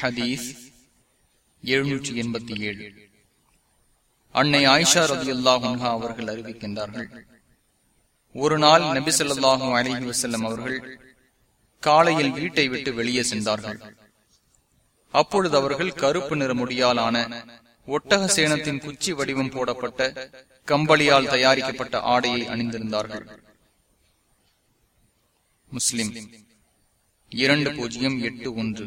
ஹதீஸ் எழுநூற்றி எண்பத்தி ஏழு. அன்னை ஆயிஷா ரதி அல்லாஹா அவர்கள் அறிவிக்கின்றார்கள். ஒரு நாள் நபி சொல்லாஹும் அலஹி வசல்லம் அவர்கள் காலையில் வீட்டை விட்டு வெளியே சென்றார்கள். அப்பொழுது அவர்கள் கருப்பு நிற முடியாலான ஒட்டக சேனத்தின் குச்சி வடிவம் போடப்பட்ட கம்பளியால் தயாரிக்கப்பட்ட ஆடையை அணிந்திருந்தார்கள். முஸ்லிம் இரண்டு பூஜ்ஜியம் எட்டு ஒன்று.